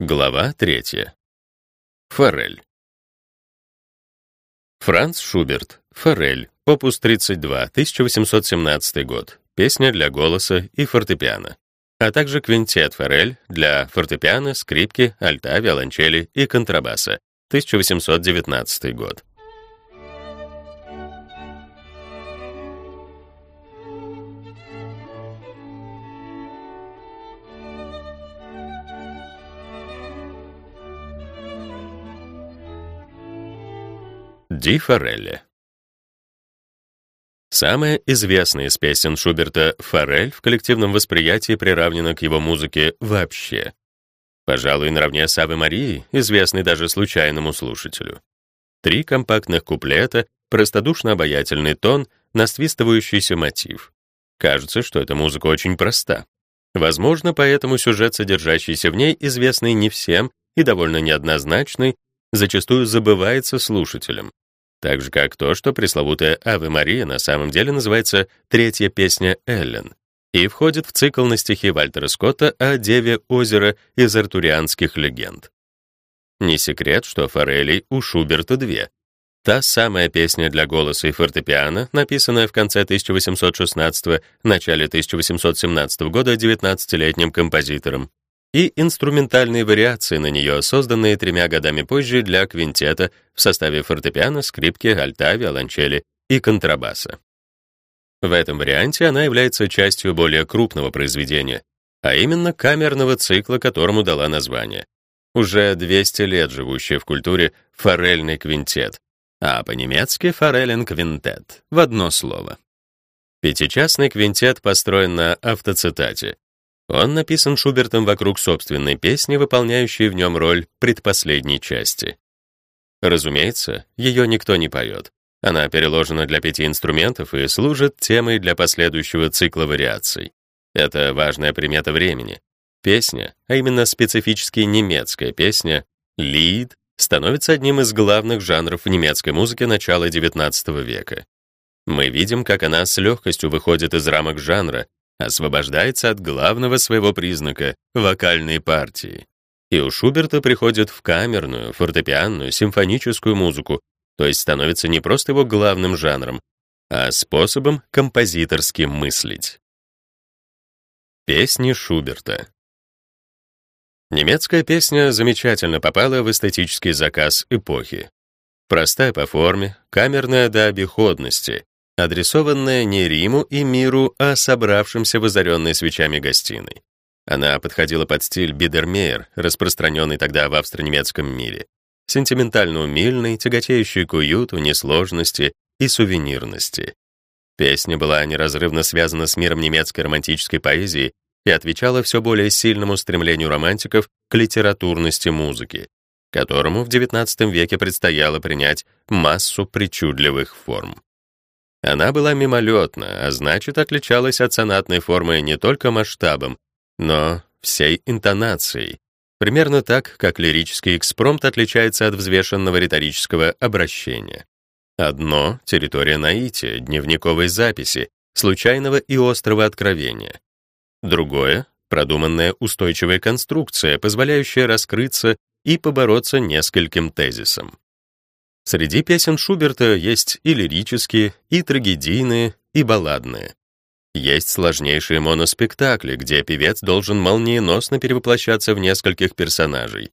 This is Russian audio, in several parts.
Глава третья. Форель. Франц Шуберт. Форель. Опус 32, 1817 год. Песня для голоса и фортепиано. А также квинтет Форель для фортепиано, скрипки, альта, виолончели и контрабаса. 1819 год. Ди Форелли. Самая известная из песен Шуберта «Форель» в коллективном восприятии приравнена к его музыке вообще. Пожалуй, наравне с «Аве Марией», известной даже случайному слушателю. Три компактных куплета, простодушно-обаятельный тон, насвистывающийся мотив. Кажется, что эта музыка очень проста. Возможно, поэтому сюжет, содержащийся в ней, известный не всем и довольно неоднозначный, зачастую забывается слушателем. Так же, как то, что пресловутая «Аве Мария» на самом деле называется «Третья песня Эллен» и входит в цикл на стихи Вальтера Скотта о Деве озера из артурианских легенд. Не секрет, что форелей у Шуберта две. Та самая песня для голоса и фортепиано, написанная в конце 1816 начале 1817 года 19-летним композитором, и инструментальные вариации на нее, созданные тремя годами позже для квинтета в составе фортепиано, скрипки, альта, виолончели и контрабаса. В этом варианте она является частью более крупного произведения, а именно камерного цикла, которому дала название. Уже 200 лет живущий в культуре форельный квинтет, а по-немецки форелен квинтет, в одно слово. Пятичастный квинтет построен на автоцитате, он написан Шубертом вокруг собственной песни, выполняющей в нем роль предпоследней части. Разумеется, ее никто не поет. Она переложена для пяти инструментов и служит темой для последующего цикла вариаций. Это важная примета времени. Песня, а именно специфически немецкая песня, лид, становится одним из главных жанров немецкой музыке начала XIX века. Мы видим, как она с легкостью выходит из рамок жанра освобождается от главного своего признака — вокальной партии. И у Шуберта приходит в камерную, фортепианную, симфоническую музыку, то есть становится не просто его главным жанром, а способом композиторски мыслить. Песни Шуберта Немецкая песня замечательно попала в эстетический заказ эпохи. Простая по форме, камерная до обиходности, адресованная не Риму и миру, а собравшимся в озаренной свечами гостиной. Она подходила под стиль бидермейер, распространенный тогда в австро-немецком мире, сентиментально-умильный, тяготеющий к уюту, несложности и сувенирности. Песня была неразрывно связана с миром немецкой романтической поэзии и отвечала все более сильному стремлению романтиков к литературности музыки, которому в XIX веке предстояло принять массу причудливых форм. Она была мимолетна, а значит, отличалась от сонатной формы не только масштабом, но всей интонацией. Примерно так, как лирический экспромт отличается от взвешенного риторического обращения. Одно — территория наития, дневниковой записи, случайного и острого откровения. Другое — продуманная устойчивая конструкция, позволяющая раскрыться и побороться нескольким тезисом. Среди песен Шуберта есть и лирические, и трагедийные, и балладные. Есть сложнейшие моноспектакли, где певец должен молниеносно перевоплощаться в нескольких персонажей.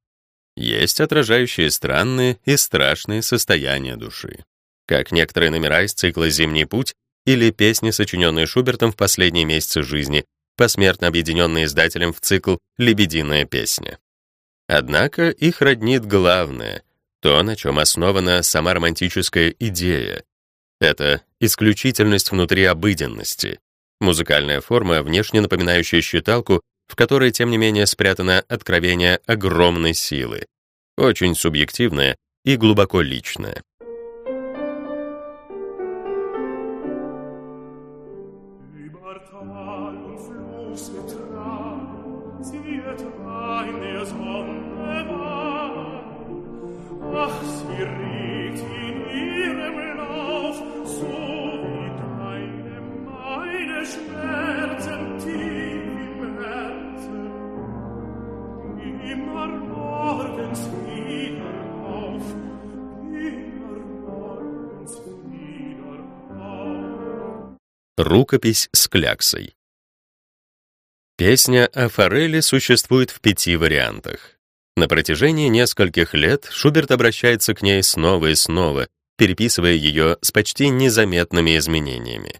Есть отражающие странные и страшные состояния души. Как некоторые номера из цикла «Зимний путь» или песни, сочиненные Шубертом в последние месяцы жизни, посмертно объединенные издателем в цикл «Лебединая песня». Однако их роднит главное — то, на чем основана сама романтическая идея. Это исключительность внутри обыденности, музыкальная форма, внешне напоминающая считалку, в которой, тем не менее, спрятано откровение огромной силы, очень субъективное и глубоко личное. Рукопись с кляксой. Песня о форели существует в пяти вариантах. На протяжении нескольких лет Шуберт обращается к ней снова и снова, переписывая ее с почти незаметными изменениями.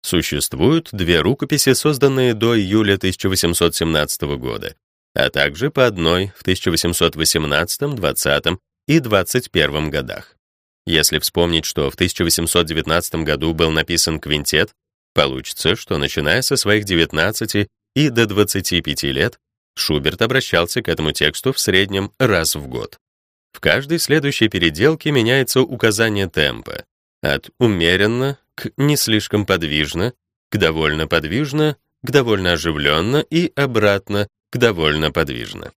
Существуют две рукописи, созданные до июля 1817 года, а также по одной в 1818, 20 и 21 годах. Если вспомнить, что в 1819 году был написан квинтет, получится, что начиная со своих 19 и до 25 лет Шуберт обращался к этому тексту в среднем раз в год. В каждой следующей переделке меняется указание темпа от умеренно к не слишком подвижно, к довольно подвижно, к довольно оживленно и обратно к довольно подвижно.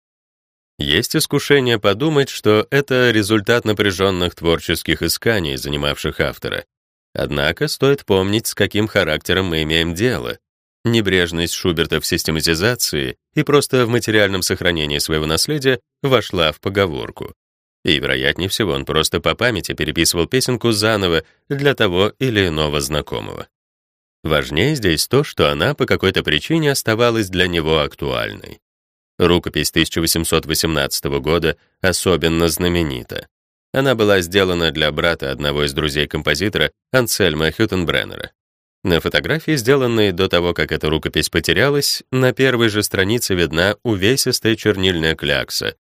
Есть искушение подумать, что это результат напряженных творческих исканий, занимавших автора. Однако стоит помнить, с каким характером мы имеем дело. Небрежность Шуберта в систематизации и просто в материальном сохранении своего наследия вошла в поговорку. И, вероятнее всего, он просто по памяти переписывал песенку заново для того или иного знакомого. Важнее здесь то, что она по какой-то причине оставалась для него актуальной. Рукопись 1818 года особенно знаменита. Она была сделана для брата одного из друзей композитора, Ансельма Хютенбреннера. На фотографии, сделанной до того, как эта рукопись потерялась, на первой же странице видна увесистая чернильная клякса,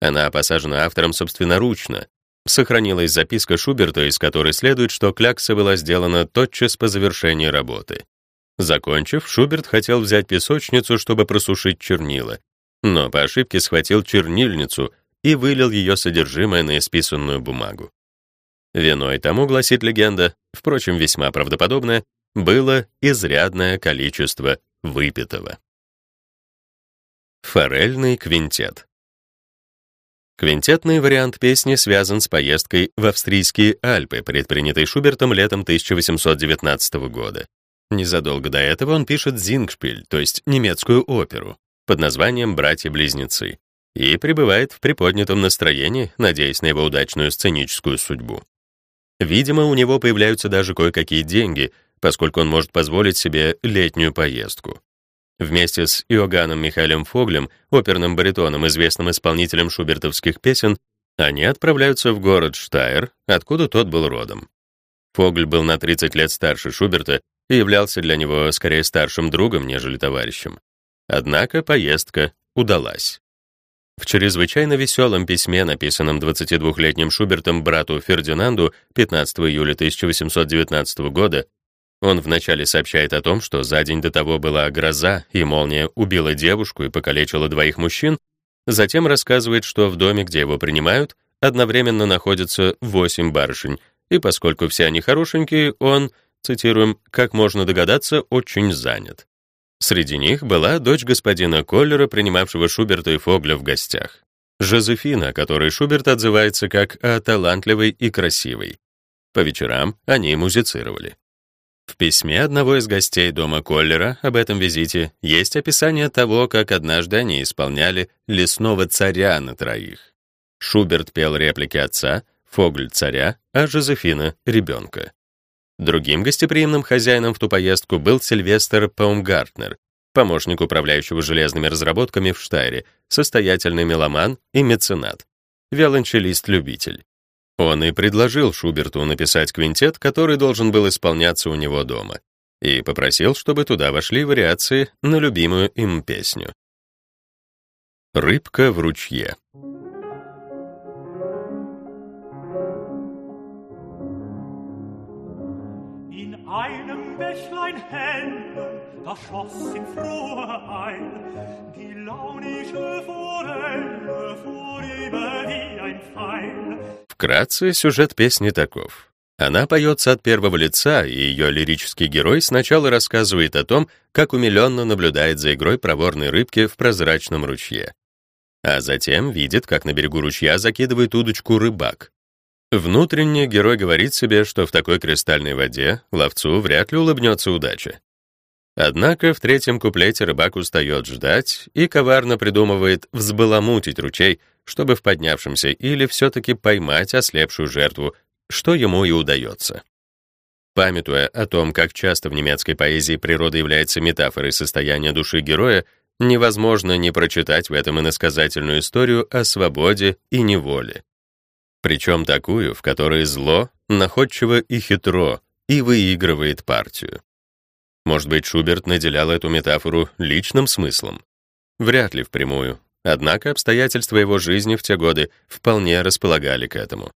она посажена автором собственноручно. Сохранилась записка Шуберта, из которой следует, что клякса была сделана тотчас по завершении работы. Закончив, Шуберт хотел взять песочницу, чтобы просушить чернила, но по ошибке схватил чернильницу и вылил ее содержимое на исписанную бумагу. Виной тому, гласит легенда, впрочем, весьма правдоподобное, было изрядное количество выпитого. Форельный квинтет Квинтетный вариант песни связан с поездкой в австрийские Альпы, предпринятой Шубертом летом 1819 года. Незадолго до этого он пишет «Зингшпиль», то есть немецкую оперу, под названием «Братья-близнецы», и пребывает в приподнятом настроении, надеясь на его удачную сценическую судьбу. Видимо, у него появляются даже кое-какие деньги, поскольку он может позволить себе летнюю поездку. Вместе с Иоганном Михаилем Фоглем, оперным баритоном, известным исполнителем шубертовских песен, они отправляются в город Штайр, откуда тот был родом. Фогль был на 30 лет старше Шуберта и являлся для него скорее старшим другом, нежели товарищем. Однако поездка удалась. В чрезвычайно веселом письме, написанном 22-летним Шубертом брату Фердинанду 15 июля 1819 года, он вначале сообщает о том, что за день до того была гроза, и молния убила девушку и покалечила двоих мужчин, затем рассказывает, что в доме, где его принимают, одновременно находятся восемь барышень, и поскольку все они хорошенькие, он, цитируем, «как можно догадаться, очень занят». Среди них была дочь господина Коллера, принимавшего Шуберта и Фогля в гостях. Жозефина, которой Шуберт отзывается как о талантливой и красивой. По вечерам они музицировали. В письме одного из гостей дома Коллера об этом визите есть описание того, как однажды они исполняли «Лесного царя» на троих. Шуберт пел реплики отца, Фогль — царя, а Жозефина — ребенка. Другим гостеприимным хозяином в ту поездку был Сильвестр Паумгартнер, помощник управляющего железными разработками в Штайре, состоятельный меломан и меценат, виолончелист-любитель. Он и предложил Шуберту написать квинтет, который должен был исполняться у него дома, и попросил, чтобы туда вошли вариации на любимую им песню. Рыбка в ручье. Einem Bächlein helle, da schoss in frohe Eil, die launische Forelle vorüber wie ein Pfeil. Вкратце сюжет песни таков. Она поется от первого лица, и ее лирический герой сначала рассказывает о том, как умиленно наблюдает за игрой проворной рыбки в прозрачном ручье. А затем видит, как на берегу ручья закидывает удочку рыбак. Внутренне герой говорит себе, что в такой кристальной воде ловцу вряд ли улыбнется удача. Однако в третьем куплете рыбак устает ждать и коварно придумывает взбаламутить ручей, чтобы в поднявшемся или все-таки поймать ослепшую жертву, что ему и удается. Памятуя о том, как часто в немецкой поэзии природа является метафорой состояния души героя, невозможно не прочитать в этом иносказательную историю о свободе и неволе. Причем такую, в которой зло находчиво и хитро и выигрывает партию. Может быть, Шуберт наделял эту метафору личным смыслом? Вряд ли впрямую. Однако обстоятельства его жизни в те годы вполне располагали к этому.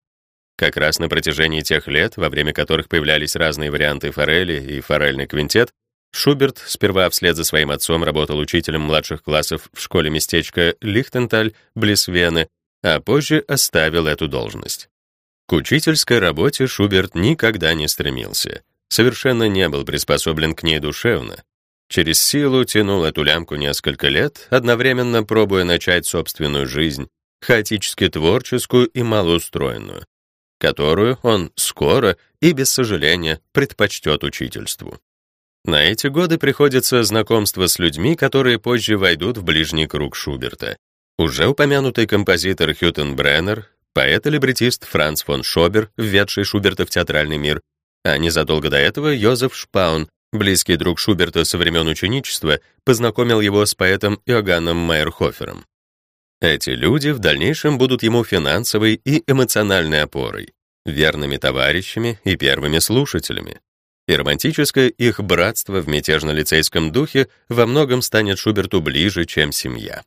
Как раз на протяжении тех лет, во время которых появлялись разные варианты форели и форельный квинтет, Шуберт сперва вслед за своим отцом работал учителем младших классов в школе местечка Лихтенталь, близ Вены, а позже оставил эту должность. К учительской работе Шуберт никогда не стремился, совершенно не был приспособлен к ней душевно. Через силу тянул эту лямку несколько лет, одновременно пробуя начать собственную жизнь, хаотически творческую и малоустроенную, которую он скоро и без сожаления предпочтет учительству. На эти годы приходится знакомство с людьми, которые позже войдут в ближний круг Шуберта. Уже упомянутый композитор Хютен Бреннер, поэт и либретист Франц фон Шобер, введший Шуберта в театральный мир, а незадолго до этого Йозеф Шпаун, близкий друг Шуберта со времен ученичества, познакомил его с поэтом Иоганном Майерхофером. Эти люди в дальнейшем будут ему финансовой и эмоциональной опорой, верными товарищами и первыми слушателями и романтическое их братство в мятежно-лицейском духе во многом станет Шуберту ближе, чем семья.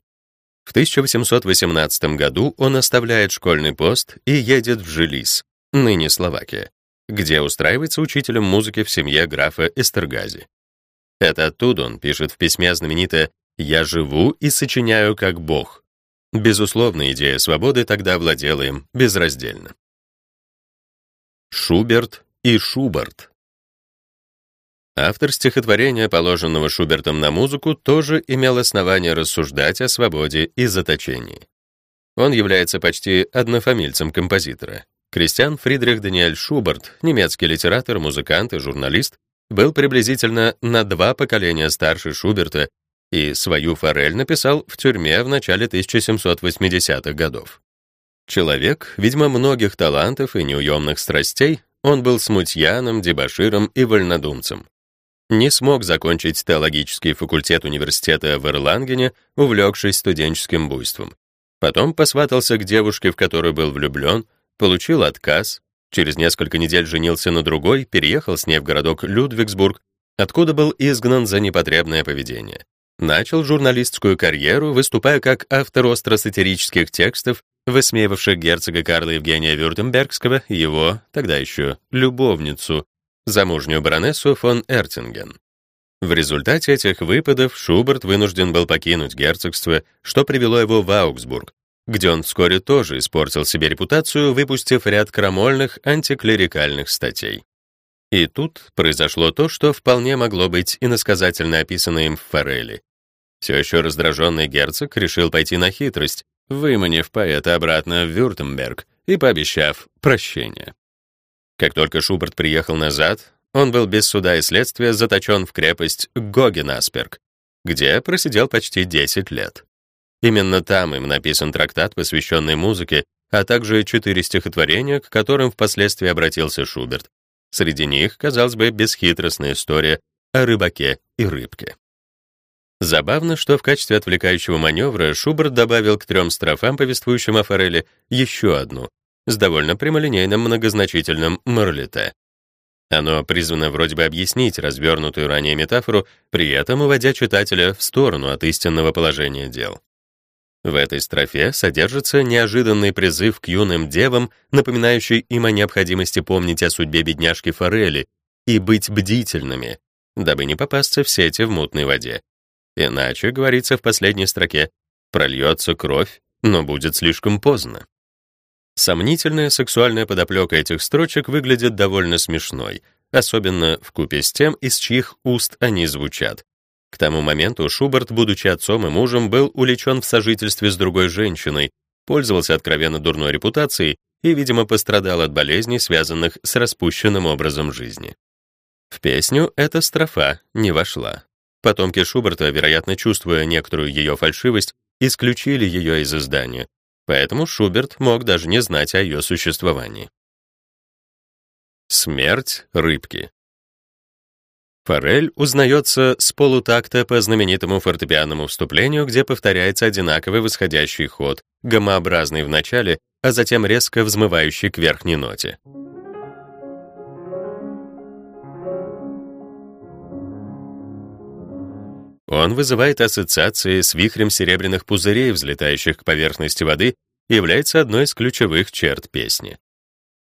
В 1818 году он оставляет школьный пост и едет в Жилис, ныне Словакия, где устраивается учителем музыки в семье графа Эстергази. Это оттуда он пишет в письме знаменитое «Я живу и сочиняю как Бог». Безусловно, идея свободы тогда владела им безраздельно. Шуберт и Шубарт Автор стихотворения, положенного Шубертом на музыку, тоже имел основание рассуждать о свободе и заточении. Он является почти однофамильцем композитора. Кристиан Фридрих Даниэль Шуберт, немецкий литератор, музыкант и журналист, был приблизительно на два поколения старше Шуберта и свою форель написал в тюрьме в начале 1780-х годов. Человек, видимо, многих талантов и неуемных страстей, он был смутьяном, дебоширом и вольнодумцем не смог закончить теологический факультет университета в Эрлангене, увлекшись студенческим буйством. Потом посватался к девушке, в которую был влюблен, получил отказ, через несколько недель женился на другой, переехал с ней в городок Людвигсбург, откуда был изгнан за непотребное поведение. Начал журналистскую карьеру, выступая как автор остро-сатирических текстов, высмеивавших герцога Карла Евгения Вюртембергского его, тогда еще, любовницу, замужнюю баронессу фон Эртинген. В результате этих выпадов Шуберт вынужден был покинуть герцогство, что привело его в Аугсбург, где он вскоре тоже испортил себе репутацию, выпустив ряд крамольных антиклерикальных статей. И тут произошло то, что вполне могло быть иносказательно описано им в Форели. Все еще раздраженный герцог решил пойти на хитрость, выманив поэта обратно в Вюртемберг и пообещав прощение. Как только Шуберт приехал назад, он был без суда и следствия заточен в крепость Гогенасперг, где просидел почти 10 лет. Именно там им написан трактат, посвященный музыке, а также четыре стихотворения, к которым впоследствии обратился Шуберт. Среди них, казалось бы, бесхитростная история о рыбаке и рыбке. Забавно, что в качестве отвлекающего маневра Шуберт добавил к трем строфам, повествующим о форели, еще одну, с довольно прямолинейным многозначительным «мерлите». Оно призвано вроде бы объяснить развернутую ранее метафору, при этом уводя читателя в сторону от истинного положения дел. В этой строфе содержится неожиданный призыв к юным девам, напоминающий им о необходимости помнить о судьбе бедняжки Форели и быть бдительными, дабы не попасться в сети в мутной воде. Иначе, говорится в последней строке, прольется кровь, но будет слишком поздно. Сомнительная сексуальная подоплека этих строчек выглядит довольно смешной, особенно в купе с тем, из чьих уст они звучат. К тому моменту Шуберт, будучи отцом и мужем, был уличен в сожительстве с другой женщиной, пользовался откровенно дурной репутацией и, видимо, пострадал от болезней, связанных с распущенным образом жизни. В песню эта строфа не вошла. Потомки Шуберта, вероятно, чувствуя некоторую ее фальшивость, исключили ее из издания, поэтому Шуберт мог даже не знать о ее существовании. Смерть рыбки. Форель узнается с полутакта по знаменитому фортепианному вступлению, где повторяется одинаковый восходящий ход, гомообразный в начале, а затем резко взмывающий к верхней ноте. Он вызывает ассоциации с вихрем серебряных пузырей, взлетающих к поверхности воды, и является одной из ключевых черт песни.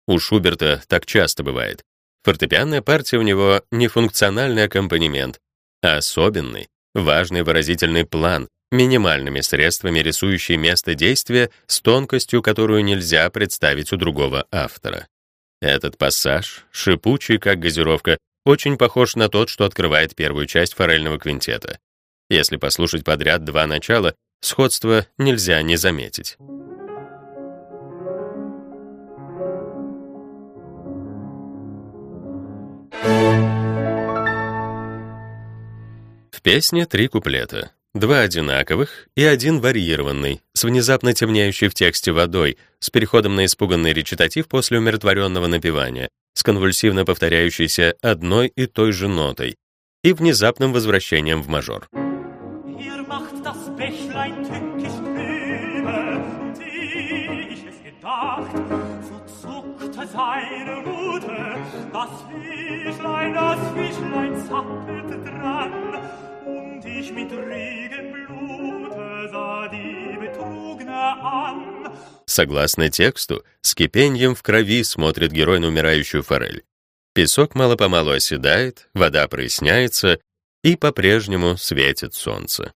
У Шуберта так часто бывает. Фортепианная партия у него не функциональный аккомпанемент, а особенный, важный выразительный план, минимальными средствами рисующий место действия с тонкостью, которую нельзя представить у другого автора. Этот пассаж, шипучий как газировка, очень похож на тот, что открывает первую часть форельного квинтета. Если послушать подряд два начала, сходство нельзя не заметить. В песне три куплета. Два одинаковых и один варьированный, с внезапно темнеющей в тексте водой, с переходом на испуганный речитатив после умиротворенного напевания, с конвульсивно повторяющейся одной и той же нотой и внезапным возвращением в мажор. Bächlein tückisch Töne, und ich es gedacht, so zuckte seine Rute, das Fischlein, das Fischlein zappelte dran, und ich mit regen Blute sah die Betrugner an. Согласно тексту, с кипеньем в крови смотрит герой на умирающую форель. Песок мало-помалу оседает, вода проясняется, и по-прежнему светит солнце.